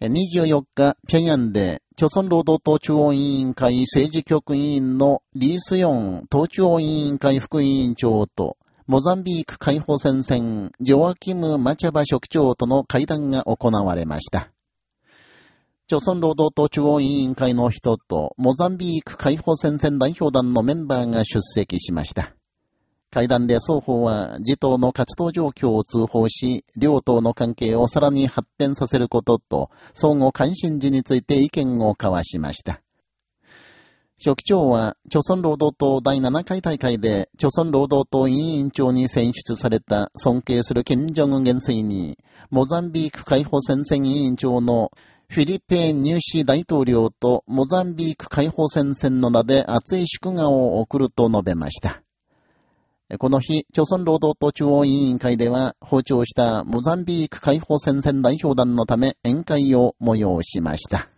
24日、平壌で、朝鮮労働党中央委員会政治局委員のリースヨン党中央委員会副委員長と、モザンビーク解放戦線、ジョアキム・マチャバ職長との会談が行われました。朝鮮労働党中央委員会の人と、モザンビーク解放戦線代表団のメンバーが出席しました。会談で双方は自党の活動状況を通報し、両党の関係をさらに発展させることと、相互関心事について意見を交わしました。書記長は、朝鮮労働党第7回大会で、朝鮮労働党委員長に選出された尊敬する金正恩元帥に、モザンビーク解放戦線委員長のフィリピン入試大統領とモザンビーク解放戦線の名で熱い祝賀を送ると述べました。この日、朝鮮労働党中央委員会では、訪朝したモザンビーク解放戦線代表団のため宴会を催しました。